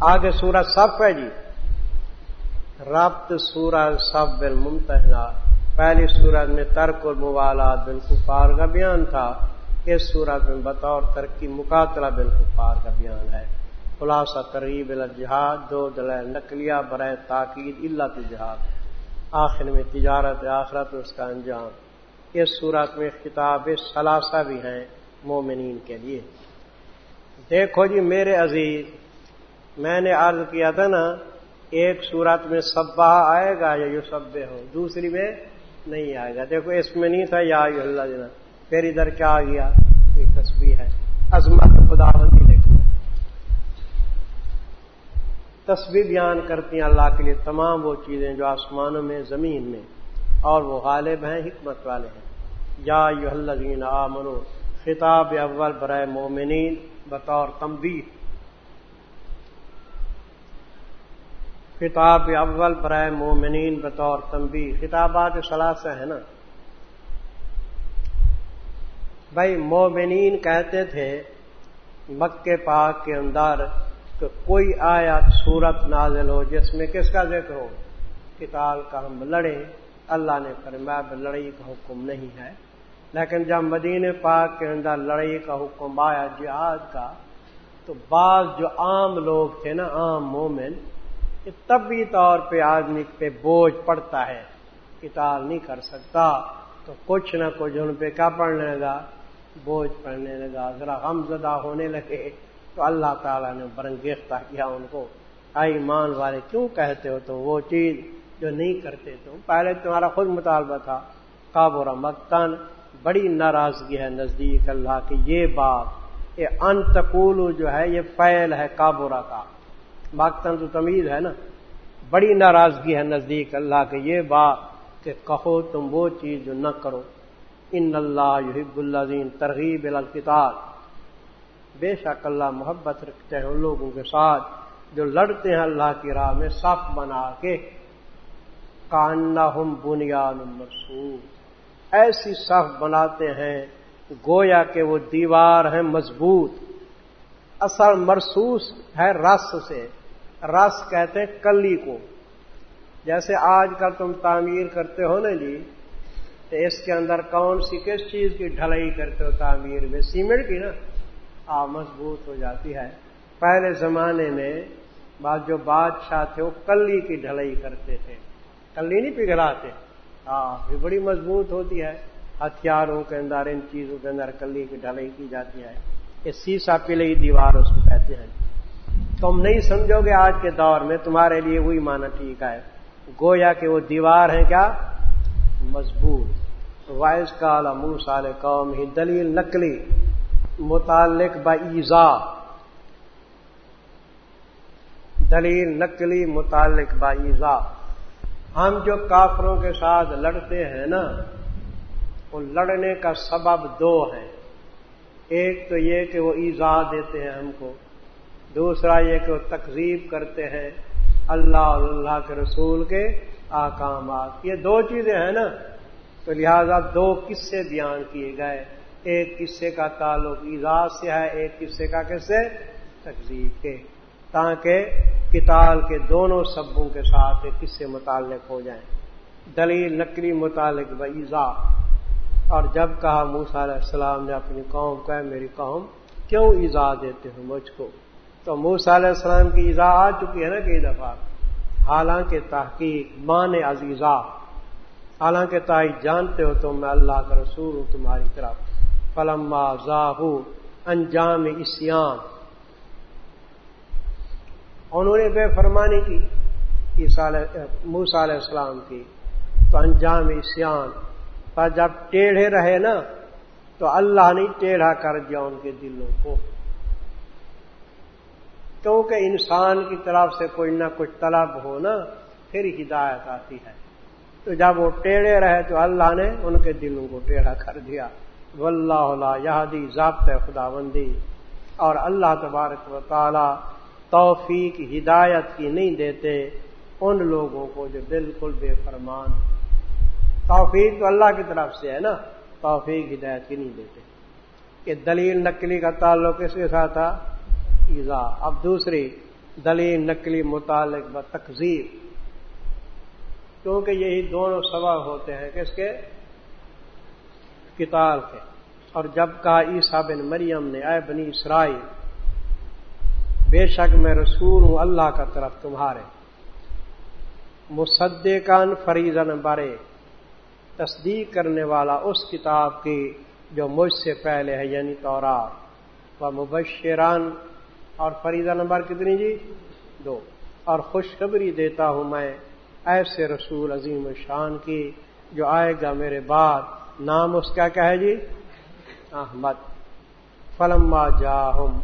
آگے سورج سب ہے جی۔ ربط سورج سب بل پہلی سورج میں ترک الموالات بالکفار کا بیان تھا۔ اس سورج میں بطور ترقی مقاتلہ بالکفار کا بیان ہے۔ خلاصہ ترغیب الجہاد، دو دل نقلیہ برائے تاکید اللہ جہاد آخر میں تجارت آخرت اس کا انجام۔ اس صورت میں خطاب ثلاثہ بھی ہیں مومنین کے لیے۔ دیکھو جی میرے عزیز میں نے عرض کیا تھا نا، ایک صورت میں سبا آئے گا یا یو سب ہو، دوسری میں نہیں آئے گا۔ دیکھو، اس میں نہیں تھا، یا اللہ جنا پھر ادھر کیا آ گیا؟ ایک تصویر ہے۔ عظمت خدا بندی دیکھو۔ تصویر بیان کرتی ہیں اللہ کے لیے تمام وہ چیزیں جو آسمانوں میں، زمین میں، اور وہ غالب ہیں، حکمت والے ہیں۔ یا یو اللہ آ منو خطاب اول برائے مومنین، بطور تمبی خطاب اول برائے مومنین بطور تمبی خطابات ثلاثہ ہے نا؟ بھائی مومنین کہتے تھے مکے پاک کے اندر کہ کوئی آیات صورت نازل ہو جس میں کس کا ذکر ہو؟ کتاب کا ہم لڑیں۔ اللہ نے فرمایا لڑائی کا حکم نہیں ہے۔ لیکن جب مدین پاک کے اندر لڑائی کا حکم آیا جہاد کا، تو بعض جو عام لوگ تھے نا، عام مومن طبی طور پہ آدمی پہ بوجھ پڑتا ہے کتاب نہیں کر سکتا، تو کچھ نہ کچھ ان پہ کیا پڑنے لگا؟ بوجھ پڑنے لگا۔ ذرا غم زدہ ہونے لگے۔ تو اللہ تعالیٰ نے برنگیختہ کیا ان کو۔ آئی والے، کیوں کہتے ہو تو وہ چیز جو نہیں کرتے؟ تم پہلے تمہارا خود مطالبہ تھا۔ کابورا مکتن بڑی ناراضگی ہے نزدیک اللہ کی۔ یہ بات، یہ انتقول جو ہے، یہ فیل ہے کابورا کا مکتن تو تمیز ہے نا، بڑی ناراضگی ہے نزدیک اللہ کے یہ بات کہ کہو تم وہ چیز جو نہ کرو۔ ان اللہ یحب اللہ ترغیب الکتاب بے شک اللہ محبت رکھتے ہیں ان لوگوں کے ساتھ جو لڑتے ہیں اللہ کی راہ میں صف بنا کے۔ کاننا ہم بنیاد مرسوس ایسی صف بناتے ہیں گویا کہ وہ دیوار ہیں مضبوط۔ اثر مرسوس ہے رس سے۔ رس کہتے ہیں کلی کو۔ جیسے آج کل تم تعمیر کرتے ہو نا جی تو اس کے اندر کون سی کس چیز کی ڈھلائی کرتے ہو تعمیر میں؟ سیمنٹ کی نا۔ آ، مضبوط ہو جاتی ہے۔ پہلے زمانے میں بعد جو بادشاہ تھے وہ کلی کی ڈھلائی کرتے تھے۔ کلی نہیں پگھلاتے۔ ہاں یہ بڑی مضبوط ہوتی ہے۔ ہتھیاروں کے اندر، ان چیزوں کے اندر کلی کی ڈھلائی کی جاتی ہے۔ یہ سیسا پلئی دیوار اس کو کہتے ہیں۔ تم نہیں سمجھو گے آج کے دور میں تمہارے لیے وہی مانا ٹھیک ہے۔ گویا کہ وہ دیوار ہے کیا؟ مضبوط۔ وائس کال منہ سال قوم ہی دلیل نقلی، متعلق ایزا دلیل نقلی، متعلق ایزا ہم جو کافروں کے ساتھ لڑتے ہیں نا، وہ لڑنے کا سبب دو ہے ایک تو یہ کہ وہ ایزا دیتے ہیں ہم کو۔ دوسرا یہ کہ وہ تقزیب کرتے ہیں اللہ اللہ کے رسول کے آکامات یہ دو چیزیں ہیں نا۔ تو لہذا دو قصے بیان کیے گئے۔ ایک قصے کا تعلق ایزاد سے ہے، ایک قصے کا کسے تقزیب کے۔ تاکہ کتاب کے دونوں سبوں کے ساتھ ایک قصے متعلق ہو جائیں۔ دلیل نقلی متعلق و ایزا۔ اور جب کہا موسا علیہ السلام نے اپنی قوم کو میری قوم کیوں ایزا دیتے ہو مجھ کو؟ تو موسا علیہ السلام کی ایزا آ چکی ہے نا کئی دفعہ۔ حالانکہ تحقیق مان عزیزہ۔ حالانکہ تائی جانتے ہو تو میں اللہ کا رسول ہوں تمہاری طرف۔ فلما ذاہو انجام اسیان۔ انہوں نے بے فرمانی کی موسا علیہ السلام کی تو انجام اسیان۔ پر جب ٹیڑھے رہے نا تو اللہ نے ٹیڑھا کر دیا ان کے دلوں کو۔ کیونکہ انسان کی طرف سے کوئی نہ کچھ طلب ہو نا پھر ہدایت آتی ہے۔ تو جب وہ ٹیڑھے رہے تو اللہ نے ان کے دلوں کو ٹیڑھا کر دیا۔ واللہ یادی ضابط خدا بندی اور اللہ تبارک و تعالی توفیق، ہدایت کی نہیں دیتے ان لوگوں کو جو بالکل بے فرمان۔ توفیق تو اللہ کی طرف سے ہے نا، توفیق، ہدایت کی نہیں دیتے۔ کہ دلیل نقلی کا تعلق کس کے ساتھ تھا۔ ایزا، اب دوسری دلیل، نقلی، متعلق ب تقزیب۔ کیونکہ یہی دونوں سبب ہوتے ہیں کس کے؟ کتاب کے۔ اور جب کہا عیسیٰ بن مریم نے، اے بنی اسرائیل، بے شک میں رسول ہوں اللہ کا طرف تمہارے۔ مصدقان فریضن برے۔ تصدیق کرنے والا اس کتاب کی جو مجھ سے پہلے ہے یعنی تورات۔ و مبشران اور فریضہ نمبر کتنی جی؟ دو۔ اور خوشخبری دیتا ہوں میں ایسے رسول عظیم شان کی جو آئے گا میرے بعد۔ نام اس کا کیا ہے جی؟ احمد۔ فلما جا ہوں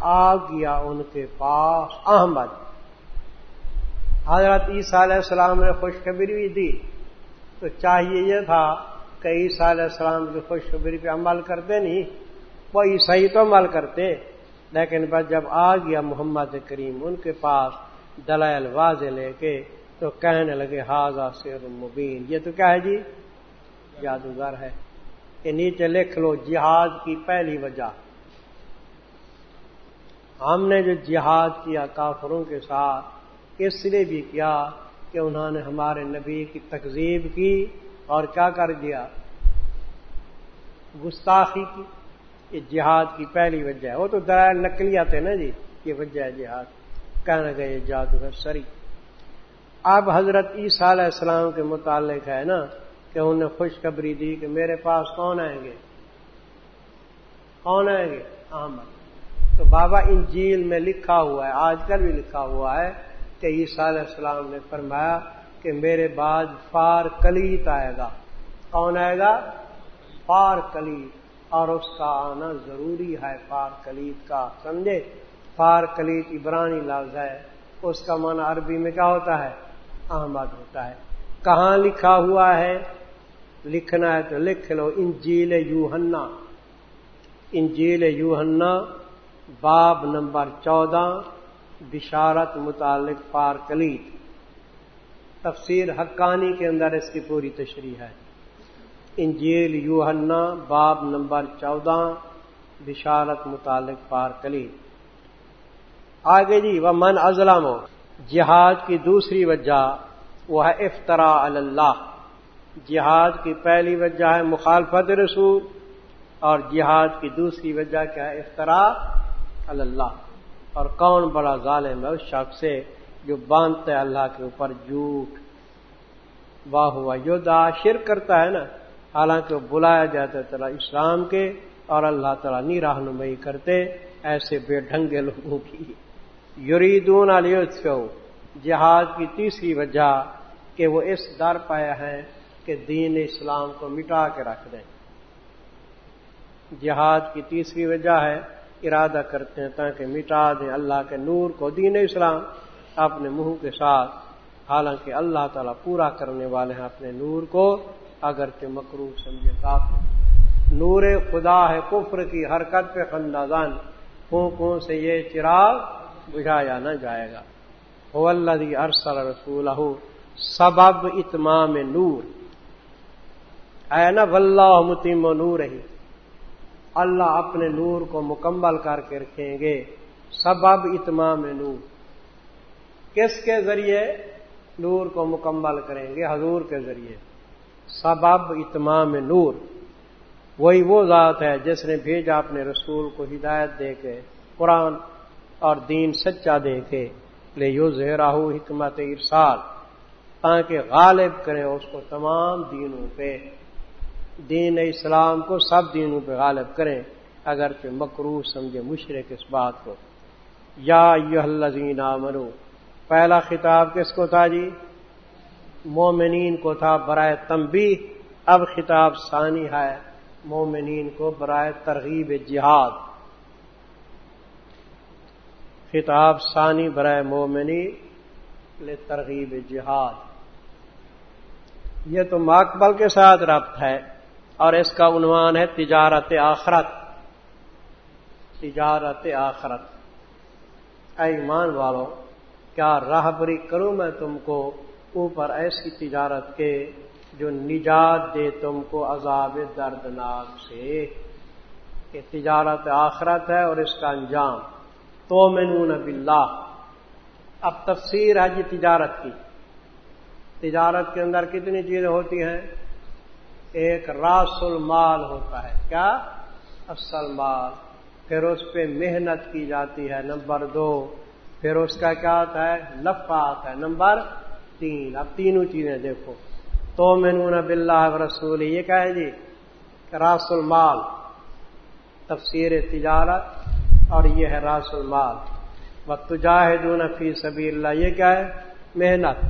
آ گیا ان کے پاس۔ احمد۔ حضرت عیسیٰ علیہ السلام نے خوشخبری بھی دی۔ تو چاہیے یہ تھا کہ عیسیٰ علیہ السلام کی خوشخبری پہ عمل کرتے نہیں، وہ عیسائی تو عمل کرتے۔ لیکن بس جب آ گیا محمد کریم ان کے پاس دلائل واضح لے کے تو کہنے لگے حاضہ سیر مبین. یہ تو کیا ہے جی؟ جادوگر ہے۔ کہ نیچے لکھ لو، جہاد کی پہلی وجہ۔ ہم نے جو جہاد کیا کافروں کے ساتھ، اس لیے بھی کیا کہ انہوں نے ہمارے نبی کی تقزیب کی اور کیا کر دیا؟ گستاخی کی۔ یہ جہاد کی پہلی وجہ ہے۔ وہ تو درائل نکلیات ہے نا جی یہ وجہ ہے جہاد۔ کہنے گئے جادوگر سری۔ اب حضرت عیسیٰ علیہ السلام کے متعلق ہے نا کہ انہوں نے خوشخبری دی کہ میرے پاس کون آئیں گے؟ کون آئیں گے؟ احمد۔ تو بابا انجیل میں لکھا ہوا ہے، آج کل بھی لکھا ہوا ہے کہ عیسیٰ علیہ السلام نے فرمایا کہ میرے بعد فار کلیت آئے گا۔ کون آئے گا؟ فار کلیت اور اس کا آنا ضروری ہے فار کلیت کا، سمجھے؟ فار کلیت عبرانی لفظ ہے۔ اس کا معنی عربی میں کیا ہوتا ہے؟ احمد ہوتا ہے۔ کہاں لکھا ہوا ہے؟ لکھنا ہے تو لکھ لو، انجیل یوہنا انجیل یوہنا باب نمبر چودہ، بشارت متعلق پار کلی تفسیر حقانی کے اندر اس کی پوری تشریح ہے۔ انجیل یوہنا باب نمبر چودہ، بشارت متعلق پار کلی۔ آگے جی وہ من ازلم جہاد کی دوسری وجہ، وہ ہے افطرا اللہ۔ جہاد کی پہلی وجہ ہے مخالفت رسول، اور جہاد کی دوسری وجہ کیا ہے؟ افطرا اللہ۔ اور کون بڑا ظالم ہے اس شخص سے جو باندھتا ہے اللہ کے اوپر جھوٹ۔ واہ ہوا جو شر کرتا ہے نا۔ حالانکہ وہ بلایا جاتا ہے تعالیٰ اسلام کے اور اللہ تعالیٰ نی رہنمائی کرتے، ایسے بے ڈھنگے لوگوں کی۔ یریدون علی جہاد کی تیسری وجہ کہ وہ اس در پایا ہے کہ دین اسلام کو مٹا کے رکھ دیں۔ جہاد کی تیسری وجہ ہے ارادہ کرتے ہیں تاکہ مٹا دیں اللہ کے نور کو، دین اسلام۔ اپنے منہ کے ساتھ، حالانکہ اللہ تعالیٰ پورا کرنے والے ہیں اپنے نور کو۔ اگر کہ مکرو سمجھے کافی نور خدا ہے کفر کی حرکت پہ خندازان پھونکوں سے یہ چراغ بجھایا نہ جائے گا۔ ارسل رسول سبب اتمام نور۔ اے نا ولہ متیم نور ہی۔ اللہ اپنے نور کو مکمل کر کے رکھیں گے۔ سبب اتمام نور۔ کس کے ذریعے؟ نور کو مکمل کریں گے، حضور کے ذریعے۔ سبب اتمام نور۔ وہی وہ ذات ہے جس نے بھیجا اپنے رسول کو ہدایت دے کے، قرآن اور دین سچا دے کے۔ لے یو زہراہو حکمت ارسال، تاکہ غالب کریں اس کو تمام دینوں پہ۔ دین اسلام کو سب دینوں پہ غالب کریں اگر پہ مکرو سمجھے مشرق اس بات کو۔ یا یزین منو پہلا خطاب کس کو تھا جی؟ مومنین کو تھا برائے تمبی اب خطاب ثانی ہے، مومنین کو برائے ترغیب جہاد۔ خطاب ثانی برائے مومنی لے ترغیب جہاد۔ یہ تو ماکبل کے ساتھ ربط ہے اور اس کا عنوان ہے تجارت آخرت۔ تجارت آخرت۔ اے ایمان والو، کیا راہ بری کروں میں تم کو؟ اوپر ایسی تجارت کے جو نجات دے تم کو عذاب دردناک سے۔ کہ تجارت آخرت ہے اور اس کا انجام۔ تو میں نون اب تفسیر ہے جی تجارت کی۔ تجارت کے اندر کتنی چیزیں ہوتی ہیں؟ ایک راس المال ہوتا ہے۔ کیا؟ اصل مال۔ پھر اس پہ محنت کی جاتی ہے، نمبر دو۔ پھر اس کا کیا آتا ہے؟ نفع آتا ہے۔ نمبر تین، اب تینوں چیزیں دیکھو۔ تو مینون بلّہ رسول یہ کیا ہے جی؟ راس المال، تفسیر تجارت، اور یہ ہے راس المال۔ و تجاہدون فی سبی اللہ یہ کیا ہے؟ محنت۔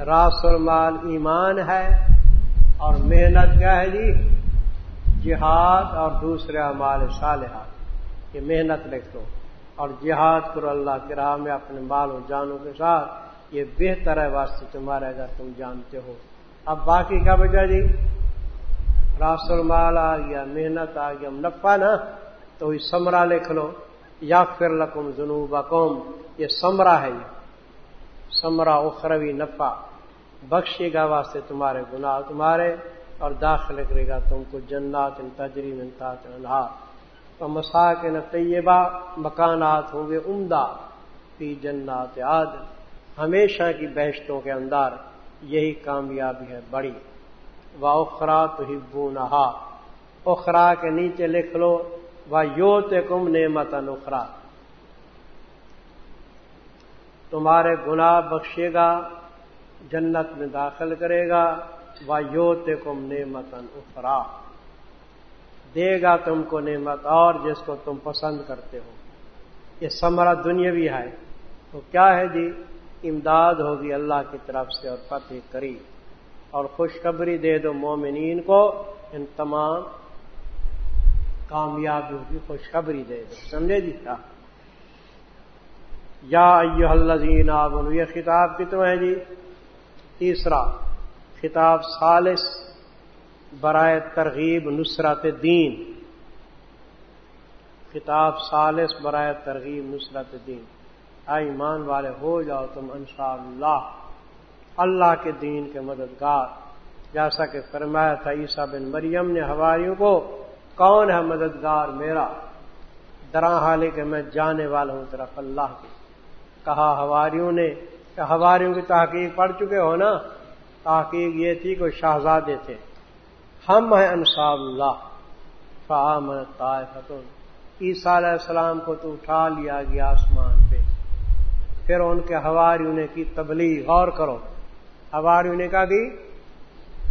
راس المال ایمان ہے، اور محنت کیا ہے جی؟ جہاد اور دوسرے امال صالحات یہ محنت لکھ دو اور جہاد کرو اللہ کی راہ میں اپنے مال و جانوں کے ساتھ، یہ بہتر ہے واسطے تمہارے اگر تم جانتے ہو۔ اب باقی کا وجہ جی؟ راس المال آ گیا، محنت آ گیا نفا نا؟ تو یہ سمرا لکھ لو۔ یا پھر لکم جنوب قوم یہ سمرا ہے یہ۔ سمرا اخروی نفع۔ بخشے گا واسطے تمہارے گناہ، تمہارے، اور داخل کرے گا تم کو جنات ان تجری منتا تو مسا کے نہ طیبہ، مکانات ہوں گے عمدہ، فی جنات عاد ہمیشہ کی بحشتوں کے اندر یہی کامیابی ہے بڑی۔ و اخرا تو ہبو نہا اخرا کے نیچے لکھ لو۔ و یوت کم نعمت نخرا تمہارے گناہ بخشے گا، جنت میں داخل کرے گا۔ و یوت کم نعمت اخرا۔ دے گا تم کو نعمت اور جس کو تم پسند کرتے ہو۔ یہ سمرا دنیاوی ہے۔ تو کیا ہے جی؟ امداد ہوگی اللہ کی طرف سے اور فتح کری۔ اور خوشخبری دے دو مومنین کو۔ ان تمام کامیابیوں کی خوشخبری دے دو۔ سمجھے جی؟ کیا یا الزین آبن یہ خطاب کتنا ہے جی؟ تیسرا خطاب سالس برائے ترغیب نصرت دین۔ خطاب سالس برائے ترغیب نصرت دین۔ ایمان والے، ہو جاؤ تم انشاء اللہ اللہ کے دین کے مددگار۔ جیسا کہ فرمایا تھا، عیسیٰ بن مریم نے ہواریوں کو، کون ہے مددگار میرا؟ درا حال کہ میں جانے والا ہوں طرف اللہ کی کہا ہواریوں نے کہ ہواریوں کی تحقیق پڑھ چکے ہو نا؟ تحقیق یہ تھی کہ شہزادے تھے۔ ہم ہیں انصاب اللہ۔ فام طائفتن۔ عیسیٰ علیہ السلام کو تو اٹھا لیا گیا آسمان پہ۔ پھر ان کے ہواریوں نے کی تبلیغ، غور کرو۔ ہواریوں نے کہا کہ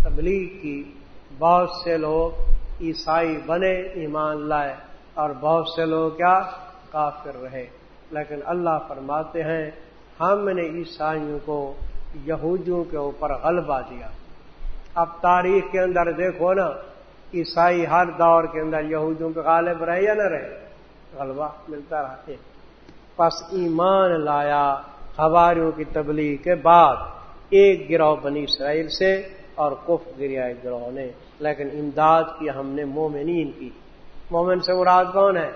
تبلیغ کی بہت سے لوگ عیسائی بنے، ایمان لائے اور بہت سے لوگ کیا؟ کافر رہے۔ لیکن اللہ فرماتے ہیں، ہم نے عیسائیوں کو یہودیوں کے اوپر غلبہ دیا۔ اب تاریخ کے اندر دیکھو نا، عیسائی ہر دور کے اندر یہودیوں کے غالب رہے یا نہ رہے؟ غلبہ ملتا رہتے پس ایمان لایا ہواریوں کی تبلیغ کے بعد ایک گروہ بنی اسرائیل سے اور کف گریا گروہ نے۔ لیکن امداد کی ہم نے مومنین کی۔ مومن سے مراد کون ہے؟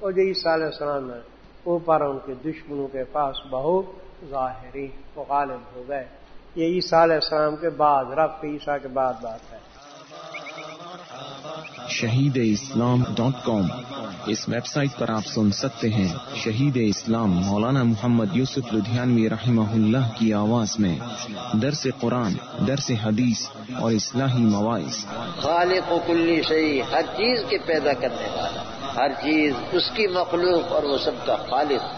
وہ جو عیسیٰ علیہ السلام ہے اوپر ان کے دشمنوں کے پاس بہت ظاہری غالب ہو گئے۔ یہ عیسیٰ علیہ السلام کے بعد رب عیسیٰ کے بعد بات ہے۔ شہید اسلام ڈاٹ کام اس ویب سائٹ پر آپ سن سکتے ہیں شہید اسلام مولانا محمد یوسف لدھیانوی رحمہ اللہ کی آواز میں۔ درس قرآن درس حدیث اور اصلاحی مواعث خالق و کلی صحیح ہر چیز کے پیدا کرنے والا ہر چیز اس کی مخلوق اور وہ سب کا خالق۔